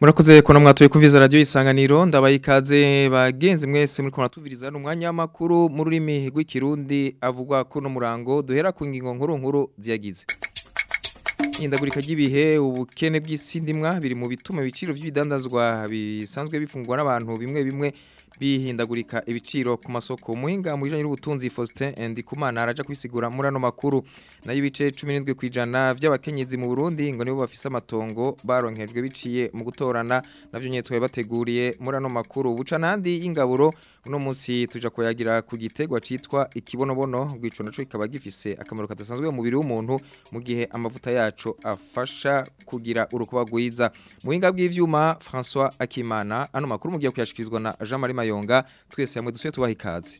murakoze ko mwatuye kuviza radio isanganiro ndabaye ikaze bagenzi mwese muri kumratuviriza n'umwanya w'amakuru mu rurimi rw'ikirundi avugwa ko no murango duhera ku ngingo nkuru nkuru ziyagize indagurika ry'ibihe ubukene bw'isindimwa biri mu bituma biciro by'ibidandazwa bisanzwe bifungwa n'abantu bimwe bimwe bihindagurika ibiciro ku masoko umuhinga mu bijyanye n'ubutunzi Faustin Ndikumana araja kwisigura muri ano makuru nayo ibice 17 kwijana by'abakenyezi mu Burundi ngo nibo bafise amatongo baronkejwe biciye mu gutorana navyo nyetwe bateguriye muri ano makuru buca nandi y'ingaburo uno munsi tuja koyagira ku gitegwa citwa ikibonobono gwico naco kikaba gifise akamaro katasanzwe mu mubiri w'umuntu mu gihe amavuta yacu afasha kugira urukuba gwiza muhinga bw'ivyuma François Akimana ano makuru mugiye kuyashikirizwa na Jean Marie tunayonga twese hamwe dusuye tubaha ikaze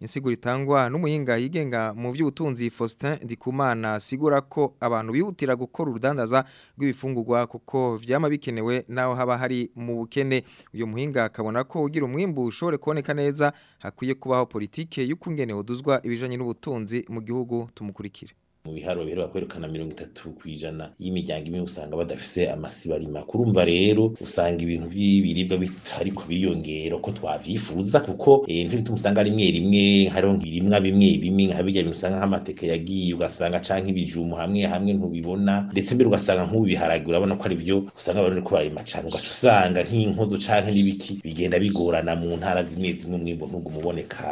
insiguro itangwa n'umuhinga yigenga mu by'ubutunzi Faustin Ndikumana asigura ko abantu bihutira gukora urudandaza rw'ibifungurwa kuko byama bikenewe naho haba hari mu bukene uyu muhinga akabona ko ugira umwimbu ushobore kuboneka neza hakwiye kubaho politike y'ukungene huduzwa ibijanye n'ubutunzi mu gihugu tumukurikire mu biharuro rero bakwerekana mirongo itatu ku ijana y'imiryango imwe usanga badafise amasi barima kurumva rero usanga ibintu by'ibiribwa ariko biriyongera uko twavyifuza kuko eh, nico bituma usanga rimwe rimwe hariho ibirimwa bimwe bimwe nka birya bintu usanga nk'amateke yagiye ugasanga canke ibijumu hamwe hamwe ntubibona ndetse mbere ugasanga nk'ubiharage urabona ko ari vyo usanga abantu bariko bararima cane ugaca usanga nk'inkozo canke n'ibiki bigenda bigorana mu ntara zimwe zimwe umwimbu ntuguma uboneka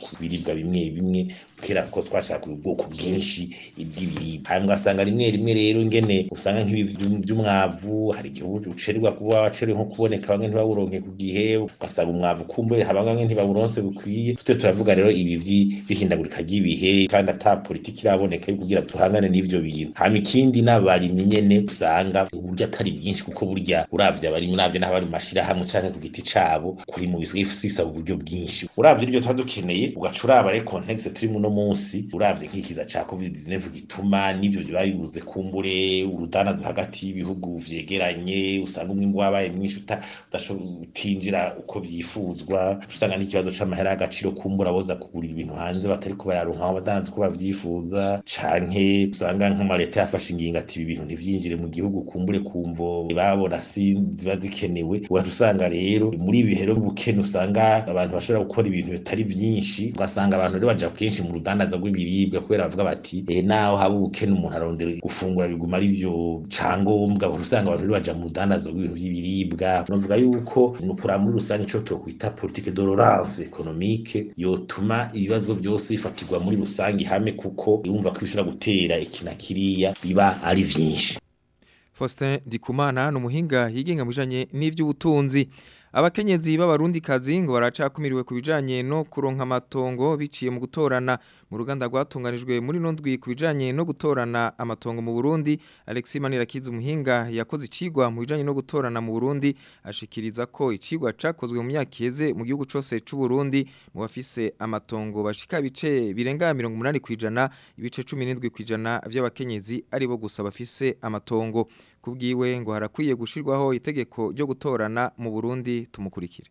ku biribwa bimwe bimwe kubera ko twashaka ubwoko bwinshi iby'ibiribwa hanyuma ugasanga rimwe rimwe rero ngene usanga nk’ibi by’umwavu hari igihe ucererwa kuba wacerewe nko kuboneka bamwe ntibawuronke ku gihe ugasanga umwavu ukumbuye haba bamwe ntibawuronse bukwiye tute turavuga rero ibi by'ihindagurika ry'ibihe kandi ata politiki iraboneka yo kugira duhangane n'ivyo bintu hanyuma ikindi n'abarimyi nyene usanga uburyo atari byinshi kuko burya uravye abarimyi uravye n'abari mu mashirahamwe canke ku giti cabo kuri mu biswi bisaba uburyo bwinshi uravye ibyo tuba dukeneye ugaca uraba rero contexte turi munsi uravye nk'ikiza ca covid aricyo gituma n'ibyo biba kumbure urudandazo hagati y'ibihugu vyegeranye usanga umwimbu wabaye mwinshi utinjira uko vyifuzwa usanga n'ikibazo c'amahera y'agaciro kumbura boza kugurira ibintu hanze batari kuba bararonka aho badandaza uko bavyifuza canke usanga nk'amaleta yafashe ingingo ati ibi bintu ntivyinjire mu gihugu kumbure kumvo babona ziba zikenewe ugaca usanga rero muri ibi bihero bukene usanga abantu bashobora gukora ibintu bitari byinshi ugasanga abantu rero baja kenshi mu rudandaza rw'ibiribwa kubera bavuga bati eh, naho haba ubukene umuntu arondera gufungura biguma ari byo cyangombwa usanga abantu baja mu rudandazo rw'ibintu by'ibiribwa novuga yuko ni ukura muri rusange ico tokwita politike dororance ekonomike yotuma ibibazo byose bifatirwa muri rusange ihame kuko yumva ko bishobora gutera ikina kiriya biba ari vyinshi Faustin Dikumana ni umuhinga yigenga mu bijanye n'ivy'ubutunzi abakenyezi b'abarundikazi ngo baracakumiriwe ku bijanye no kuronka amatongo biciye mu gutorana mu ruganda rwatunganijwe muri nondwi kubijanye no gutorana amatongo mu Burundi Alexis Manirakiza umuhinga yakoze icigwa mu bijanye no gutorana mu Burundi ashikiriza ko icigwa cakozwe mu myaka iheze mu gihugu cose c'u Burundi mu bafise amatongo bashika bice birenga 80 kwijana ibice 17 kwijana by'abakenyezi aribo gusa bafise amatongo kubwiwe ngo harakwiye gushyirwaho itegeko ryo gutorana mu burundi tumukurikire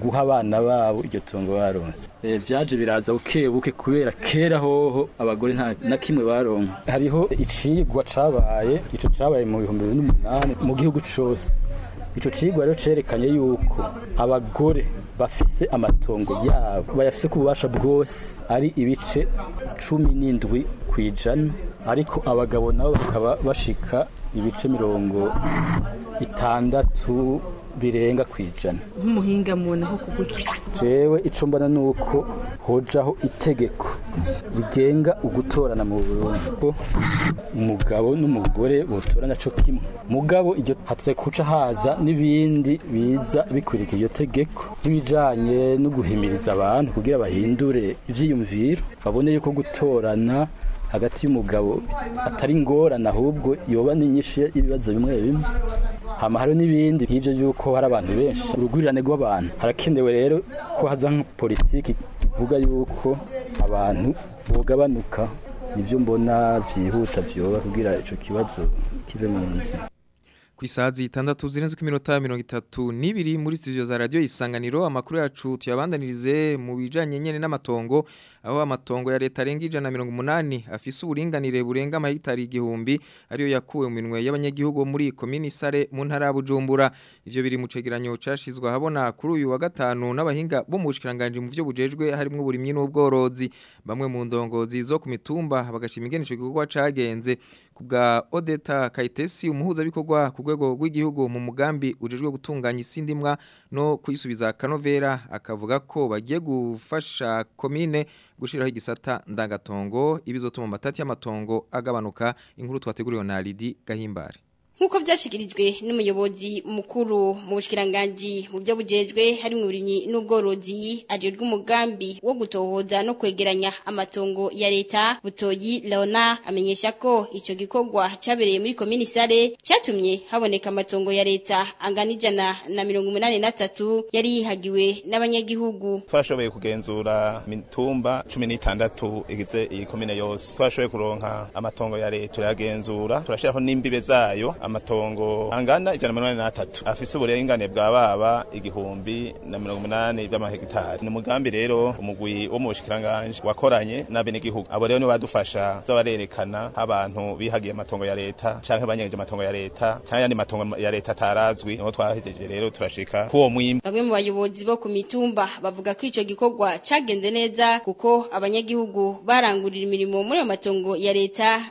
guha abana babo iryo tungo baronse byaje eh, biraza buke kubera kera hoho abagore na kimwe baronka hariho icigwa cabaye ico cabaye mu bihumbi bibiri n'umunani mu gihugu cose ico cigwa rero cerekanye yuko abagore bafise amatongo yabo bayafise ku bubasha bwose ari ibice cumi n'indwi ku ijana ariko abagabo nabo bakaba bashika ibice mirongo itandatu birenga ku ijana nk'umuhinga muntu kuguki jewe ico nuko hojaho itegeko rigenga ugutorana mu Burundi ko umugabo n'umugore botorana co kimwe mugabo iryo hatse kuca haza n'ibindi biza bikurika iyo tegeko nk'ibijanye no guhimiriza abantu kugira bahindure ivyiyumviro babone yuko gutorana hagati y'umugabo atari ingorane ahubwo yoba n'inyinshi y'ibibazo bimwe bimwe hama hari n'ibindi nk'ibyo by'uko hari abantu benshi urugwirirane rw'abantu harakenewe rero ko haza nka politiki ivuga yuko abantu bogabanuka nibyo mbona byihuta byoba kugira icyo kibazo kive mu nzira ku itandatu zirenze ku minota mirongo itatu n'ibiri muri studio za Radio isanganiro amakuru yacu tuyabandanirize mu bijyanye nyine n'amatongo aho amatongo ya leta arenga ijana mirongo umunani afise uburinganire burenga amahitari igihumbi ariyo yakuwe mu minwe y'abanyagihugu muri komini sare mu ntara bujumbura ibyo biri mu cegeranyo cyashyizwe ahabona kuri uyu wa gatanu n'abahinga bo mu bushikiranganje mu byo bujejwe harimo uburimyi n'ubworozi bamwe mu ndongozi zo ku mitumba bagashima igikorwa cyagenze kubwa Odeta Kayitesi umuhuzabikorwa ku rwego rw'igihugu mu mugambi ujejwe gutunganya isindimwa no kuyisubiza kanovera akavuga ko bagiye gufasha komine gushiraho igisata ndangatongo ibizotuma amatati y'amatongo agabanuka inkuru twateguriwe na Lidi Gahimbare nk'uko byashyikirijwe n'umuyobozi mukuru mu bushyikiranganji mu byo bugejwe harimo uburimyi n'ubworozi ajejwe umugambi wo gutohoza no kwegeranya amatongo ya leta butoji leona amenyesha ko icyo gikorwa cyabereye muri komini sare cyatumye haboneka amatongo ya leta anganijana na mirongo umunani na tatu yari yihagiwe n'abanyagihugu twashoboye kugenzura imitumba cumi n'itandatu igize iyi komine yose twashoboye kuronka amatongo ya leta turayagenzura turashyiraho n'imbibe zayo amatongo angana ijana na mirongo n'atatu afise uburenganire bwa baba igihumbi na mirongo umunani by'amahegitari ni umugambi rero umugwi wo mu bushikiranganje wakoranye n'abenegihugu abo rero nibo badufasha barerekana abantu bihagiye amatongo ya leta canke banyegeje amatongo ya leta canke yandi matongo ya leta atarazwi niho twahejeje rero turashika kuwo mwimbi bamwe mu bayobozi bo ku mitumba bavuga ko ico gikorwa cagenze neza kuko abanyagihugu barangurira imirimo muri ayo matongo ya leta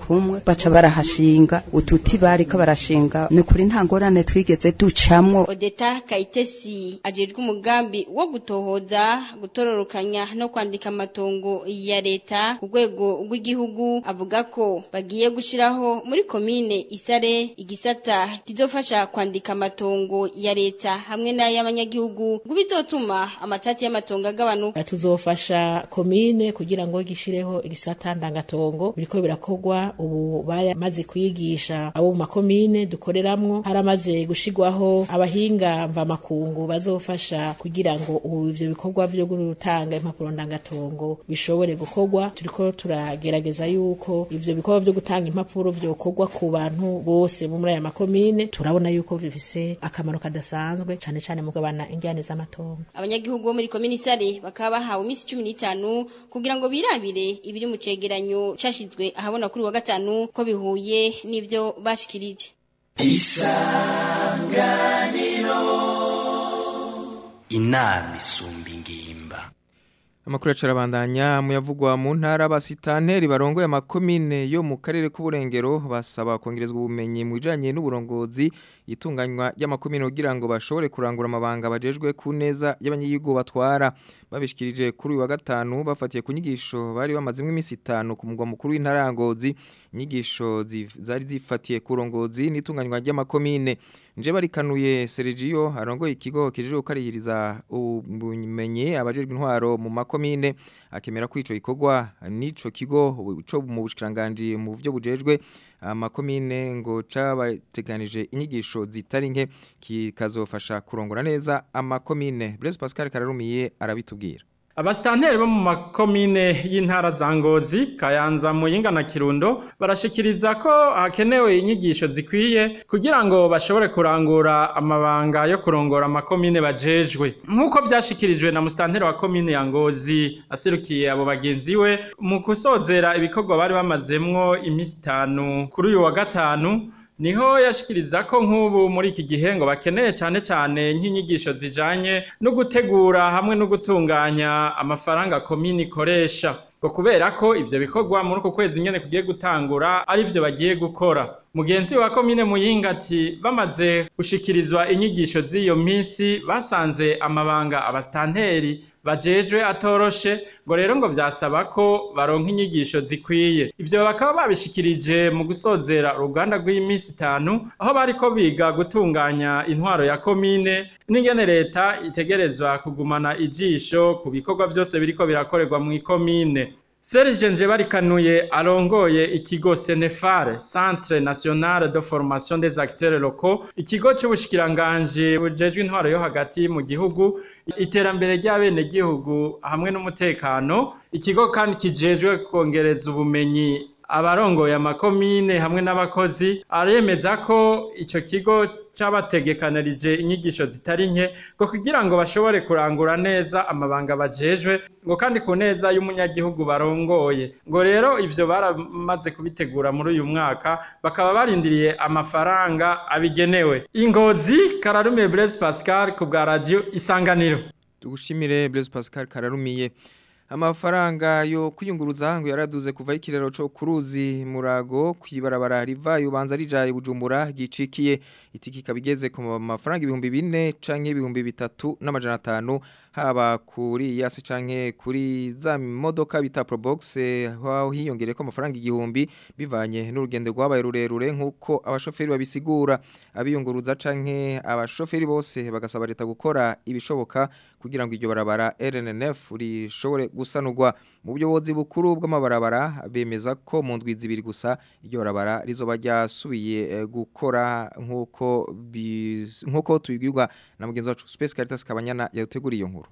kumwe baca barahashinga ututi bariko barashinga ni kuri nta nta ngorane twigeze odeta kayitesi ajejwe umugambi wo gutohoza gutororokanya no kwandika amatongo ya leta ku rw'igihugu avuga ko bagiye gushyiraho muri komine isare igisata kizofasha kwandika amatongo ya leta hamwe n'ay'abanyagihugu ngo bizotuma amatati y'amatongo agabanuka tuzofasha komine kugira ngo gishireho igisata ndangatongo biriko birakorwa ubu maze kwigisha abo mu makomine dukoreramwo aramaze gushigwaho abahinga mvamakungu bazofasha kugira ngo ubu ivyo bikorwa vyo gutanga impapuro ndangatongo bishobore gukorwa turiko turagerageza yuko ivyo bikorwa vyo gutanga impapuro vyokorwa ku bantu bose bo muri aya makomine turabona yuko bifise akamaro kadasanzwe cane cane mu kugabana za z'amatongo abanyagihugu bo muri komisare bakaba bahawe imisi 15 kugira ngo birabire ibiri mu cegeranyo cashizwe ahabona kuri wa gatanu ko bihuye n'ivyo bashikirije isanganiro inama isumba ingimba amakuru acarabandanya muyavugwa mu ntara abasitaneri barongoye amakomine yo mu karere k'uburengero basaba kongerezwa ubumenyi mu bijyanye n'uburongozi itunganywa y'amakomine kugira ngo bashobore kurangura amabanga bajejwe ku neza y'abanyigihugu batwara babishikirije kuri uyu wa gatanu bafatiye ku nyigisho bari bamazemo iminsi itanu ku mugwa mukuru w'intarangozi inyigisho zari zifatiye ku rongozi n'itunganywa ry'amakomine nje barikanuye Sergio arongoye ikigo kijije gukarihiriza ubumenyi abajejwe intwaro mu makomine akemera ko ikogwa ikorwa nico kigo cyo mu bushikiranganje mu byo bujejwe amakomine ngo cabateganije inyigisho zitari nke kikazofasha kurongora neza amakomine Blaise Pascal Kararumiye arabitubwira abasitanteri bo mu makomine y'intara za ngozi kayanza muyinga na kirundo barashikiriza ko hakenewe inyigisho zikwiye kugira ngo bashobore kurangura amabanga yo kurongora amakomine bajejwe nk'uko byashikirijwe na musitanteri wa komine ya ngozi asirukiye abo bagenzi we mu kusozera ibikorwa bari bamazemo iminsi itanu kuri uyu wa gatanu niho yashikiriza ko nk'ubu muri iki gihe ngo bakeneye cyane cyane nk'inyigisho zijanye no gutegura hamwe no gutunganya amafaranga komini ikoresha ngo kubera ko ibyo bikorwa muri uku kwezi nyene kugiye gutangura ari vyo bagiye gukora mugenzi wa komine muyinga ati bamaze gushikirizwa inyigisho z'iyo minsi basanze amabanga abasitanteri bajejwe atoroshe ngo rero ngo byasaba ko baronka inyigisho zikwiye ivyo bakaba babishikirije mu gusozera uruganda rw'imisi itanu aho bariko biga gutunganya intwaro ya komine n'ingene leta itegerezwa kugumana ijisho ku bikorwa vyose biriko birakorerwa mu mw'ikomine serge njebarikanuye arongoye ikigo senefare centre national de formation des acteurs locaux ikigo cy'ubushikiranganji bujejwe intwaro yo hagati mu gihugu iterambere ry'abenegihugu hamwe n'umutekano ikigo kandi kijejwe kongereza ubumenyi abarongoye amakomine hamwe n'abakozi aremeza ko icyo kigo cyabategekanirije inyigisho zitari nke ngo kugira ngo bashobore kurangura neza amabanga bajejwe ngo kandi ku neza y'umunyagihugu barongoye ngo rero ibyo baramaze kubitegura muri uyu mwaka bakaba barindiriye amafaranga abigenewe ingozi kararume Blaise Pascal ku bwa radio isanganiro tugushimire Blaise Pascal kararumiye amafaranga yo kwiyunguruza hangu yaraduze kuva ikirero cyo kuruzi murago kwibarabara riva yubanza rijaye bujumbura gicikiye itiki kabigeze ku mafaranga ibihumbi 4 canke ibihumbi 3 n'amajana 5 haba kuri yasi canke kuri za modoka bita probox aho hiyongere ko amafaranga igihumbi bivanye n'urugendo rwabaye rurerure nk'uko abashoferi babisigura abiyunguruza canke abashoferi bose bagasaba leta gukora ibishoboka kugira ngo iryo barabara RNNF rishobore gusanurwa mu buyobozi bukuru bw'amabarabara bemeza ko mu ndwizi ibiri gusa iryo barabara rizoba ryasubiye eh, gukora nk'uko nk'uko tubibwirwa na mugenzi wacu Space Caritas Kabanyana yateguriye iyo nkuru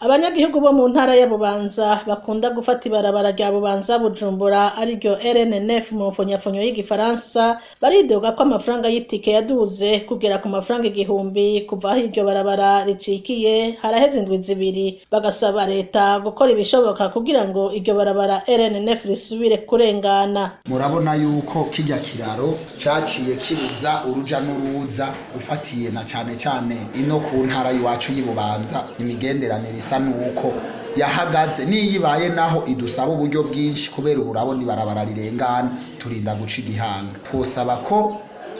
abanyagihugu bo mu ntara ya bubanza bakunda gufata ibarabara rya bubanza bujumbura ariryo rnf mu mfunyafunyo y'igifaransa baridoga ko amafaranga y'itike yaduze kugera ku mafaranga igihumbi kuva aho iryo barabara ricikiye haraheze indwi zibiri bagasaba leta gukora ibishoboka kugira ngo iryo barabara rnf risubire kurengana murabona yuko kijya kiraro cyaciye kibuza uruja n'uruza ufatiye na cyane cyane ino ku ntara y'iwacu y'ibubanza bubanza imigenderanire isa asa n'uko yahagaze ibaye naho idusaba uburyo bwinshi kubera uburabo n'ibarabara rirengana turinda guca igihanga twosaba ko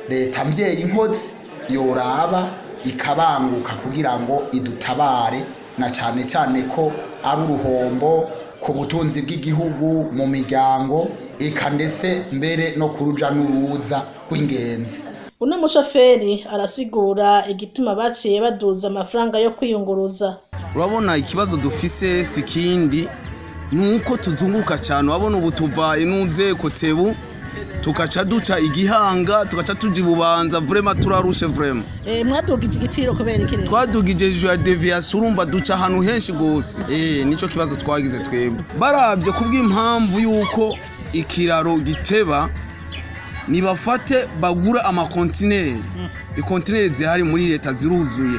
leta mbyeyi inkotsi yoraba ikabanguka kugira ngo idutabare na cyane cyane ko ari uruhombo ku butunzi bw'igihugu mu miryango eka ndetse mbere no ku n'uruza rw'ingenzi uno mushoferi arasigura igituma baciye baduza amafaranga yo kwiyunguruza urabona ikibazo dufise si ikindi ni uko tuzunguka cyane urabona ubu tuvaye n'unzego tebu tukaca duca igihanga tugaca tuja ibubanza vrema turarushe vrema eh, mwadugije igitiro kubera ikirere twadugije hejuru ya urumva duca ahantu henshi gose eh kibazo twagize twebwe baravye kubw'impamvu yuko ikiraro giteba nibafate bagura amakontineri ikontineri zihari muri leta ziruzuye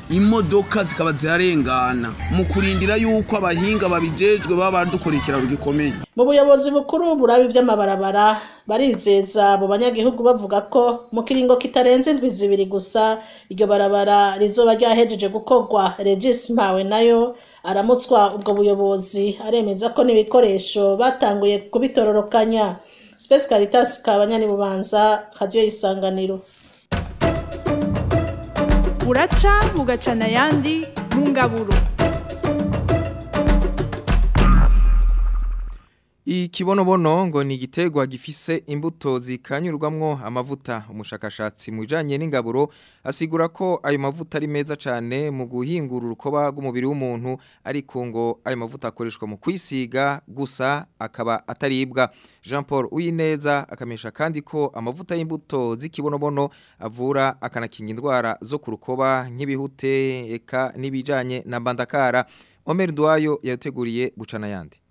imodoka zikaba ziharengana mu kurindira yuko abahinga babijejwe baba badukora ikiraro gikomeye mu buyobozi bukuru buraba iby'amabarabara barizeza abo banyagihugu bavuga ko mu kiringo kitarenze indwi zibiri gusa iryo barabara rizoba ryahejeje gukorwa regisi mpawe nayo aramutswa ubwo buyobozi aremeza ko n'ibikoresho batanguye kubitororokanya Space Caritas kabanya bubanza radio isanganiro Uraca bugacana yandi mu ngaburo Ikibonobono ngo ni igitegwa gifise imbuto zikanyurwamwo amavuta umushakashatsi mu bijanye n'ingaburo asigura ko ayo mavuta ari meza cyane mu guhingura urukoba rw'umubiri w'umuntu ariko ngo ayo mavuta akoreshwa mu kwisiga gusa akaba ataribwa Jean Paul Uyineza akamesha kandi ko amavuta y'imbuto z'ikibonobono avura akanakinga indwara zo ku rukoba nk'ibihute eka n'ibijanye na bandakara Omer Duayo yateguriye gucana yandi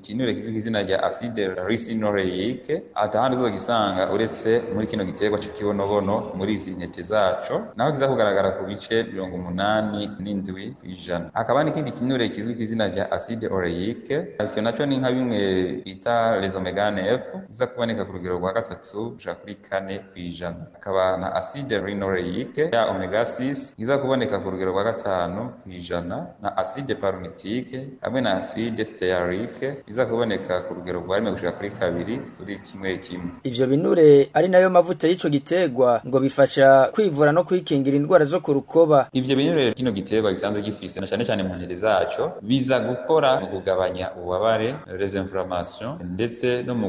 ikinure kizwi izina rya acide ricinoleique atahandi uzogisanga uretse muri kino giterwa cy'ikibonobono muri izi ntete zacu naho kiza kugaragara ku bice mirongo umunani n'indwi ku ijana ijana hakaba n'ikindi kinure kizwi ku izina rya acide oleique icyo nacyo ni nka bimwe bita lesomegane F ziza kuboneka ku rugero rwa gatatu kugera kuri kane ku ijana hakaba na acide linoleique ya omega 6 iza kuboneka ku rugero rwa gatanu ku ijana na acide palmitique hamwe na acide stearique iza kuboneka ku rugero rwa rimwe kugera kuri kabiri kuri kimwe kimwe ivyo binure ari nayo mavuta y'ico gitegwa ngo bifasha kwivura no kwikingira indwara zo ku rukoba ivyo binure kino gitegwa gisanzwe gifise igisebe cyane cyane mu ntiri zacyo biza gukora mu kugabanya ububabare resinformation ndetse no mu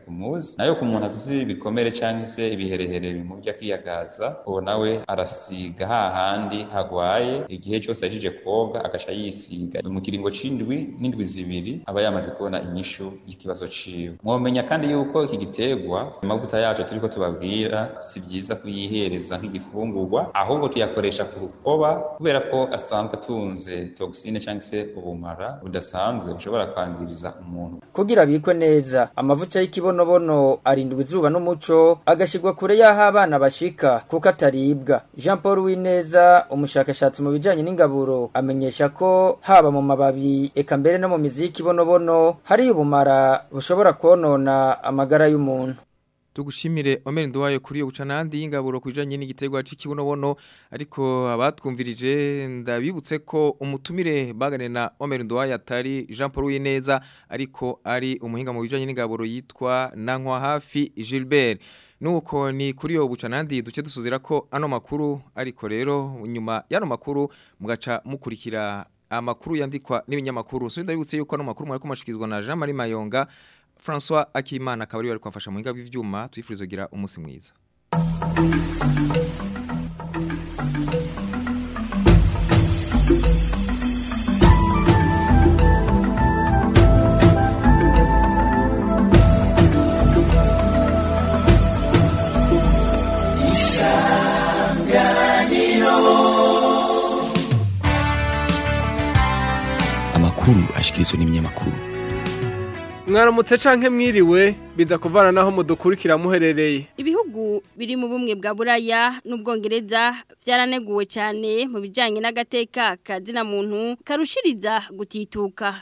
ku munsi nayo ku muntu afite ibikomere cyangwa se ibiherehere bimurya akiyagaza uwo nawe arasiga hahandi hagwaye igihe cyose ahejeje koga agaca yisiga mu kiringo c'indwi n'indwi zibiri aba yamaze kubona inyishu y'ikibazo ciwe Mwomenya kandi yuko iki giterwa amavuta yacyo turiko tubabwira si byiza kuyihereza nk'igifungurwa ahubwo tuyakoresha ku rukoba kubera ko asanzwe atunze toxine cyangwa se ubumara budasanzwe bushobora kwangiriza umuntu kugira abikwe neza amavuta y'ikibonobono arindwa izuba n'umuco agashirwa kure y'aho abana bashika kuko ataribwa Jean Paul Wineza umushakashatsi mu bijyanye n'ingaburo amenyesha ko haba mu mababi eka mbere no mu mizi y'ikibonobono hari ubumara bushobora konona amagara y'umuntu tugushimire Omer Nduwayo kuri ubucanandi y'ingaburo kujanye n'igiterwa c'ikibunobono ariko abatwumvirije ndabibutse ko umutumire bagane na Omer Nduwayo atari Jean Paul Wineza ariko ari umuhinga mu bijanye n'ingaburo yitwa Nankwa hafi Gilbert nuko ni kuri yo bucanandi duce dusuzira ko ano makuru ariko rero nyuma y'ano makuru mugaca mukurikira amakuru yandikwa n'ibinyamakuru so ndabibutse yuko ano makuru mwakomashikizwa na Jean Marie Mayonga François akimana akaba ari kwafasha mu bw'ivyuma tuyifuriza gira umunsi mwiza amakuru ashyikirizwa n'ibinyamakuru mwaramutse canke mwiriwe biza kuvana naho mudukurikira muherereye ibihugu biri mu bumwe bwa buraya n'ubwongereza byaraneguwe cyane mu bijyanye n'agateka kazina muntu karushiriza gutituka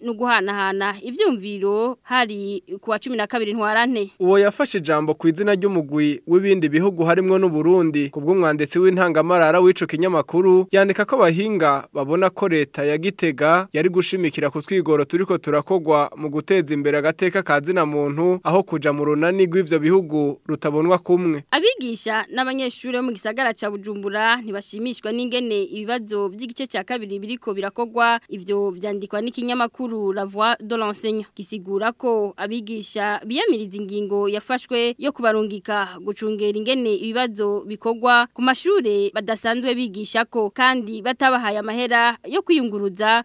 no guhanahana ibyumviro hari kuwa 12 ntwarante uwo yafashe jambo ku izina ry'umugwi w'ibindi bihugu harimo n'u Burundi kubwo mwanditsi w'intangamarara w'ico kinyamakuru yandika ko bahinga babona ko leta ya Gitega yari gushimikira ku twigoro turiko turakogwa mu guteza imbere agateka kazina muntu aho kuja mu runani rw'ivyo bihugu rutabonwa kumwe abigisha n’abanyeshuri mu gisagara ca Bujumbura ntibashimishwa n'ingene ibibazo by'igice cya kabiri biriko birakogwa ivyo vyandikwa n'ikinyamakuru la voix de l'enseigne Kisigura ko abigisha biyamiriza ingingo yafashwe yo kubarungika gucungera ingene ibibazo bikorwa ku mashure badasanzwe bigisha ko kandi batabahaye amahera yo kwiyunguruza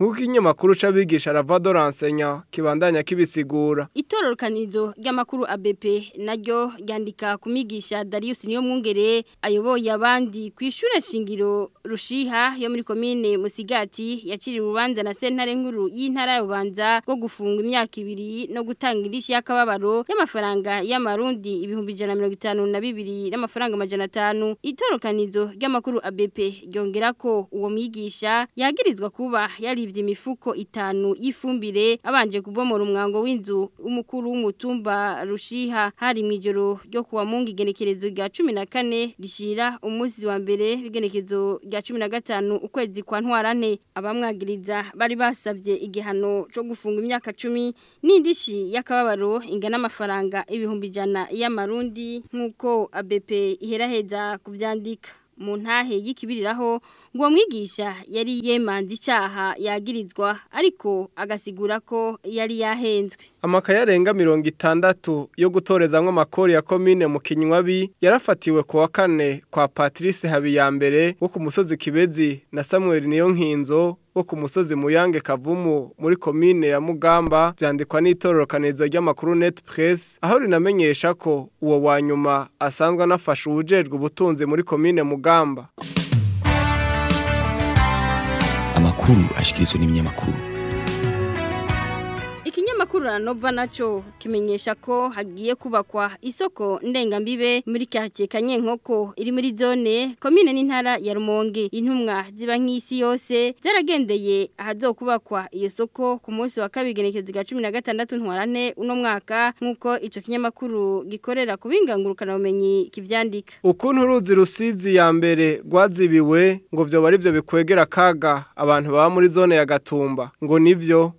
nk'uko ikinyamakuru c'abigisha Rava Dorensenya kibandanya kibisigura itororokanizo ry'amakuru ABP naryo ryandika kumigisha Darius niyo mwungere ayoboye abandi kwishure shingiro rushiha yo muri commune Musigati yakiri urubanza na sentare nkuru y'intara ya Bubanza bwo gufunga imyaka ibiri no gutanga irishi y'akababaro y'amafaranga y'amarundi ibihumbi bibiri n'amafaranga amajana atanu itororokanizo ry'amakuru ABP ryongera ko uwo mwigisha yagirizwa kuba yari yasivye imifuko itanu y'ifumbire abanje kubomora umwango w'inzu umukuru w'umutumba rushiha hari mu ijoro ryo kuwa mungu igenekerezo rya 14 rishira umuzi wa mbere igenekerezo rya 15 ukwezi kwa ntwarane abamwagiriza bari basavye igihano cyo gufunga imyaka 10 n'indishi yakababaro ingana amafaranga ibihumbi jana y'amarundi nkuko ABP iheraheza kubyandika mu ntahe y'ikibiriraho ngo mwigisha yari yemanze icyaha yagirizwa ariko agasigura ko yari yahenzwe amakaye arenga mirongo itandatu yo gutorezamwo amakori ya komine mu kinywabi yarafatiwe ku wa kane kwa patrice habiyambere wo ku musozi kibezi na samuel niyo wo ku musozi muyange kavumu muri komine ya mugamba byandikwa n'itororokanirizo ry'amakuru net press aho rinamenyesha ko uwo wa nyuma asanzwe anafasha uwujejwe ubutunzi muri komine mugamba amakuru ashyikirizwa n'ibinyamakuru amakuru ranova naco kimenyesha ko hagiye kubakwa isoko ndengambibe muri kahakiye kanyenkoko iri muri zone komine n'intara ya Rumonge intumwa ziba nk'isi yose zaragendeye ahazokubakwa iyo soko ku munsi wa kabiri genekezo rya 16 ntwarane uno mwaka nkuko ico kinyamakuru gikorera kubingangurukana bumenyi kivyandika ukuntu ruzi rusizi ya mbere rwazibiwe ngo byo bari byo bikwegera kaga abantu baba muri zone ya Gatumba ngo nivyo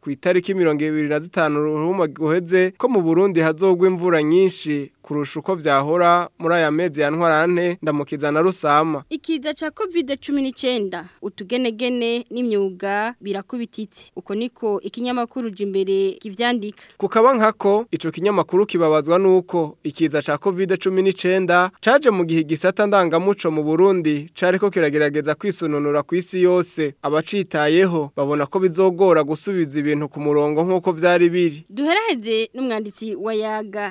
ku itariki mirongo ibiri na zitanu ruhuma guheze ko mu burundi hazogwa imvura nyinshi kurusha uko byahora muri aya mezi ya ntwarane ndamukiza na rusama ikiza cha covid 19 utugenegene n'imyuga birakubititse uko niko ikinyamakuru jimbere kivyandika kukaba nkako ico kinyamakuru kibabazwa nuko ikiza ca covid 19 caje mu gihe gisata ndangamuco mu Burundi cari ko kiragerageza kwisununura ku isi yose abacitayeho babona ko bizogora gusubiza ibintu ku murongo nkuko byari biri duheraheze n'umwanditsi wa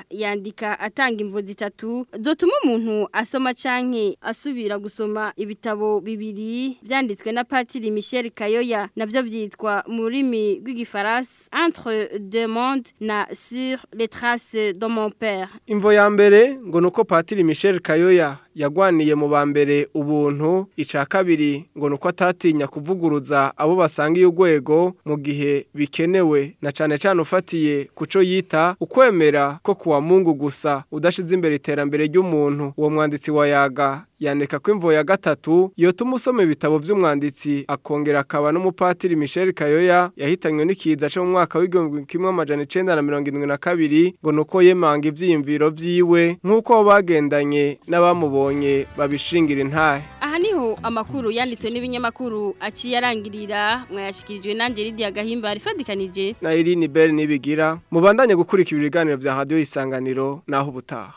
yandika atanga gutanga imvo zitatu dutuma umuntu asoma canke asubira gusoma ibitabo bibiri byanditswe na Patrice Michel Kayoya navyo vyitwa mu rurimi rw'igifaransa entre deux mondes na sur les traces de mon père imvo ya mbere ngo nuko Patrice Michel Kayoya yagwaniye mu ba ubuntu ica kabiri ngo nuko atatinya kuvuguruza abo basangiye urwego mu gihe bikenewe na cyane cyane ufatiye ku yita ukwemera ko kuwa mungu gusa udashyize imbere iterambere ry'umuntu uwo mwanditsi wa yaga yandika ko imvo ya gatatu yotuma usoma ibitabo by'umwanditsi akongera akaba n'umupatiri Michel Kayoya yahitanywe n'ikida cyo mu mwaka w'igihumbi kimwe amajana icenda na mirongo irindwi na kabiri ngo nuko yemanga ivyiyumviro byiwe nk'uko bagendanye n'abamubonye babishingira intahe aha niho amakuru yanditswe n'ibinyamakuru aciye arangirira mwayashikirijwe nanjye Lydia Gahimba rifadikanije na Irene Bell nibigira mubandanye gukurikira ibiganiro bya radio isanganiro naho ubutaha